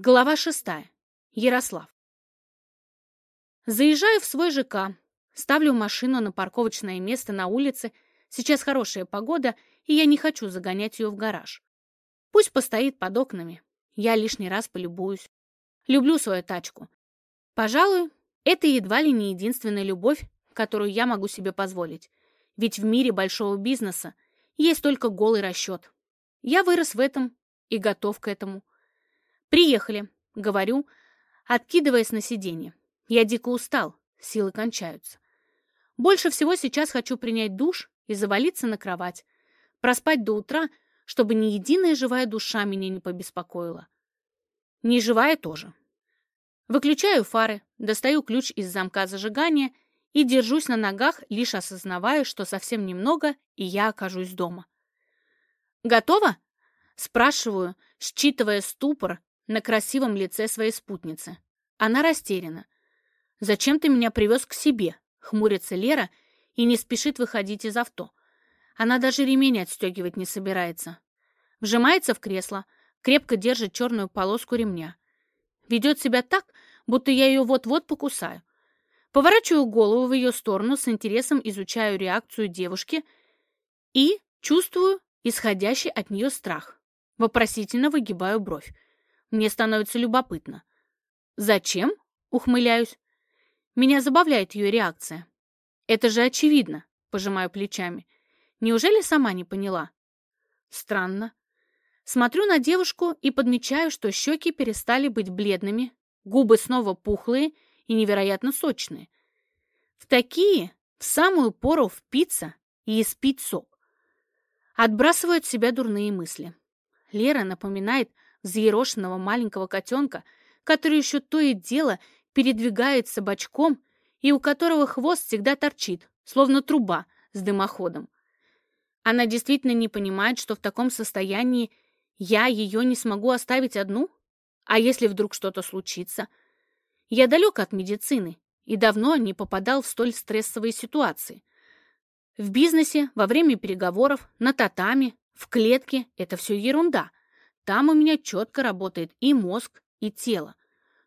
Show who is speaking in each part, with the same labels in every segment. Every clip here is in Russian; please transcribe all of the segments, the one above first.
Speaker 1: Глава шестая. Ярослав. Заезжаю в свой ЖК, ставлю машину на парковочное место на улице. Сейчас хорошая погода, и я не хочу загонять ее в гараж. Пусть постоит под окнами. Я лишний раз полюбуюсь. Люблю свою тачку. Пожалуй, это едва ли не единственная любовь, которую я могу себе позволить. Ведь в мире большого бизнеса есть только голый расчет. Я вырос в этом и готов к этому. «Приехали», — говорю, откидываясь на сиденье. Я дико устал, силы кончаются. Больше всего сейчас хочу принять душ и завалиться на кровать, проспать до утра, чтобы ни единая живая душа меня не побеспокоила. Не живая тоже. Выключаю фары, достаю ключ из замка зажигания и держусь на ногах, лишь осознавая, что совсем немного, и я окажусь дома. «Готово?» — спрашиваю, считывая ступор на красивом лице своей спутницы. Она растеряна. «Зачем ты меня привез к себе?» — хмурится Лера и не спешит выходить из авто. Она даже ремень отстегивать не собирается. Вжимается в кресло, крепко держит черную полоску ремня. Ведет себя так, будто я ее вот-вот покусаю. Поворачиваю голову в ее сторону, с интересом изучаю реакцию девушки и чувствую исходящий от нее страх. Вопросительно выгибаю бровь. Мне становится любопытно. «Зачем?» — ухмыляюсь. Меня забавляет ее реакция. «Это же очевидно», — пожимаю плечами. «Неужели сама не поняла?» Странно. Смотрю на девушку и подмечаю, что щеки перестали быть бледными, губы снова пухлые и невероятно сочные. В такие в самую пору впиться и испить сок. Отбрасывают от себя дурные мысли. Лера напоминает взъерошенного маленького котенка, который еще то и дело передвигается бочком и у которого хвост всегда торчит, словно труба с дымоходом. Она действительно не понимает, что в таком состоянии я ее не смогу оставить одну? А если вдруг что-то случится? Я далек от медицины и давно не попадал в столь стрессовые ситуации. В бизнесе, во время переговоров, на татами, в клетке – это все ерунда. Там у меня четко работает и мозг, и тело.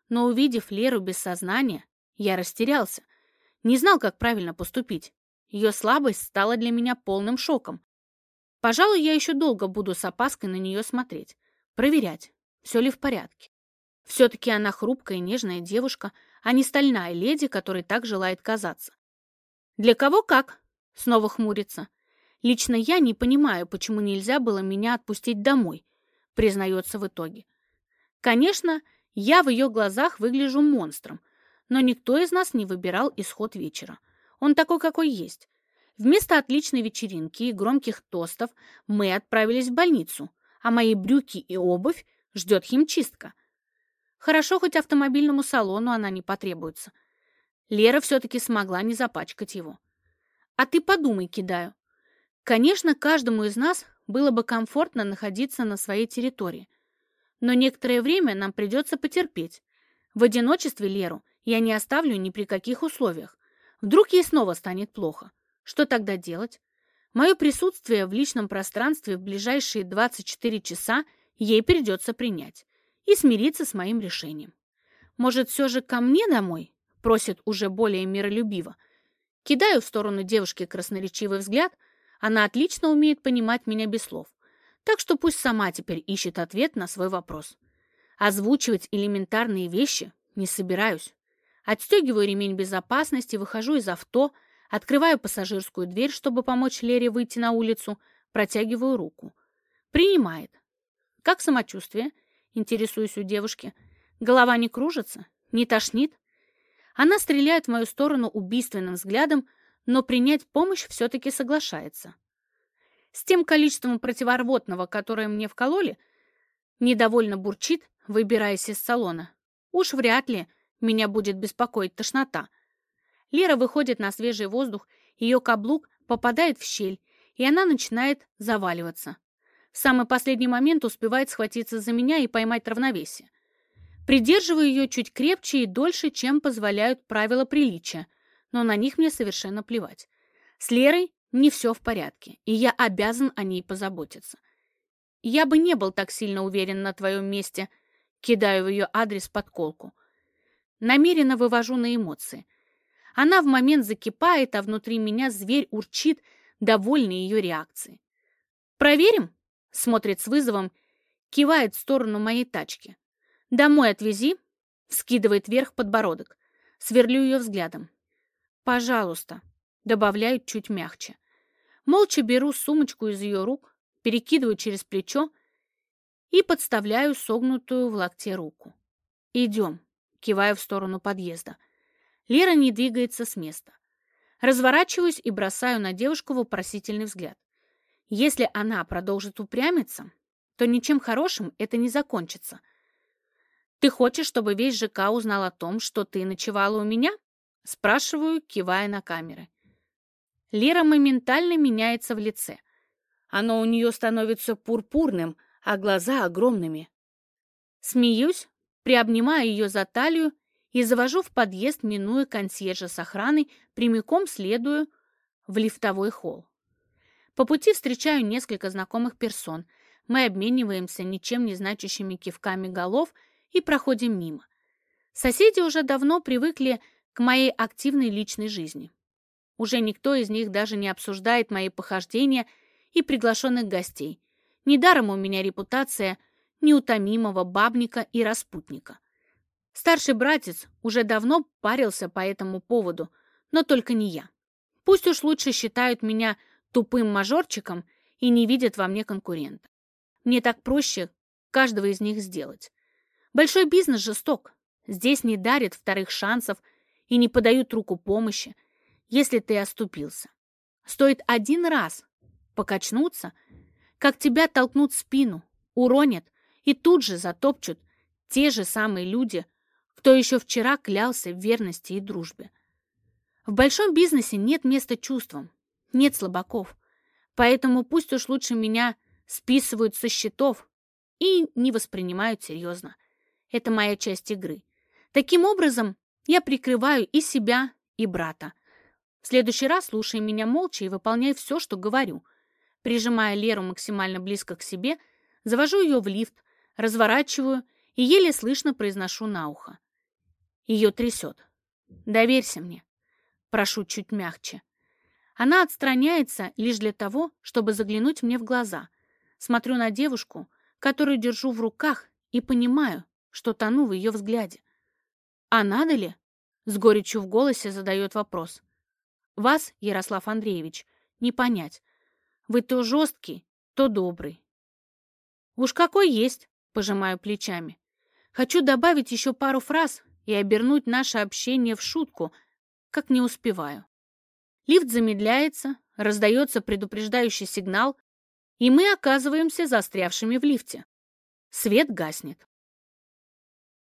Speaker 1: Но увидев Леру без сознания, я растерялся. Не знал, как правильно поступить. Ее слабость стала для меня полным шоком. Пожалуй, я еще долго буду с опаской на нее смотреть. Проверять, все ли в порядке. Все-таки она хрупкая и нежная девушка, а не стальная леди, которой так желает казаться. «Для кого как?» — снова хмурится. «Лично я не понимаю, почему нельзя было меня отпустить домой признается в итоге. Конечно, я в ее глазах выгляжу монстром, но никто из нас не выбирал исход вечера. Он такой, какой есть. Вместо отличной вечеринки и громких тостов мы отправились в больницу, а мои брюки и обувь ждет химчистка. Хорошо, хоть автомобильному салону она не потребуется. Лера все-таки смогла не запачкать его. А ты подумай, кидаю. Конечно, каждому из нас было бы комфортно находиться на своей территории. Но некоторое время нам придется потерпеть. В одиночестве Леру я не оставлю ни при каких условиях. Вдруг ей снова станет плохо. Что тогда делать? Мое присутствие в личном пространстве в ближайшие 24 часа ей придется принять и смириться с моим решением. Может, все же ко мне домой? Просит уже более миролюбиво. Кидаю в сторону девушки красноречивый взгляд – она отлично умеет понимать меня без слов. Так что пусть сама теперь ищет ответ на свой вопрос. Озвучивать элементарные вещи не собираюсь. Отстегиваю ремень безопасности, выхожу из авто, открываю пассажирскую дверь, чтобы помочь Лере выйти на улицу, протягиваю руку. Принимает. Как самочувствие? Интересуюсь у девушки. Голова не кружится? Не тошнит? Она стреляет в мою сторону убийственным взглядом, но принять помощь все-таки соглашается. С тем количеством противорвотного, которое мне вкололи, недовольно бурчит, выбираясь из салона. Уж вряд ли меня будет беспокоить тошнота. Лера выходит на свежий воздух, ее каблук попадает в щель, и она начинает заваливаться. В самый последний момент успевает схватиться за меня и поймать равновесие. Придерживаю ее чуть крепче и дольше, чем позволяют правила приличия – но на них мне совершенно плевать. С Лерой не все в порядке, и я обязан о ней позаботиться. Я бы не был так сильно уверен на твоем месте. Кидаю в ее адрес подколку. Намеренно вывожу на эмоции. Она в момент закипает, а внутри меня зверь урчит, довольный ее реакцией. «Проверим?» — смотрит с вызовом, кивает в сторону моей тачки. «Домой отвези», — скидывает вверх подбородок. Сверлю ее взглядом. «Пожалуйста», — добавляю чуть мягче. Молча беру сумочку из ее рук, перекидываю через плечо и подставляю согнутую в локте руку. «Идем», — киваю в сторону подъезда. Лера не двигается с места. Разворачиваюсь и бросаю на девушку вопросительный взгляд. Если она продолжит упрямиться, то ничем хорошим это не закончится. «Ты хочешь, чтобы весь ЖК узнал о том, что ты ночевала у меня?» Спрашиваю, кивая на камеры. Лера моментально меняется в лице. Оно у нее становится пурпурным, а глаза огромными. Смеюсь, приобнимаю ее за талию и завожу в подъезд, минуя консьержа с охраной, прямиком следую в лифтовой холл. По пути встречаю несколько знакомых персон. Мы обмениваемся ничем не значащими кивками голов и проходим мимо. Соседи уже давно привыкли к моей активной личной жизни. Уже никто из них даже не обсуждает мои похождения и приглашенных гостей. Недаром у меня репутация неутомимого бабника и распутника. Старший братец уже давно парился по этому поводу, но только не я. Пусть уж лучше считают меня тупым мажорчиком и не видят во мне конкурента. Мне так проще каждого из них сделать. Большой бизнес жесток. Здесь не дарит вторых шансов и не подают руку помощи, если ты оступился. Стоит один раз покачнуться, как тебя толкнут в спину, уронят и тут же затопчут те же самые люди, кто еще вчера клялся в верности и дружбе. В большом бизнесе нет места чувствам, нет слабаков, поэтому пусть уж лучше меня списывают со счетов и не воспринимают серьезно. Это моя часть игры. Таким образом, я прикрываю и себя, и брата. В следующий раз слушай меня молча и выполняй все, что говорю. Прижимая Леру максимально близко к себе, завожу ее в лифт, разворачиваю и еле слышно произношу на ухо. Ее трясет. Доверься мне. Прошу чуть мягче. Она отстраняется лишь для того, чтобы заглянуть мне в глаза. Смотрю на девушку, которую держу в руках, и понимаю, что тону в ее взгляде. «А надо ли?» — с горечью в голосе задает вопрос. «Вас, Ярослав Андреевич, не понять. Вы то жесткий, то добрый». «Уж какой есть», — пожимаю плечами. Хочу добавить еще пару фраз и обернуть наше общение в шутку, как не успеваю. Лифт замедляется, раздается предупреждающий сигнал, и мы оказываемся застрявшими в лифте. Свет гаснет.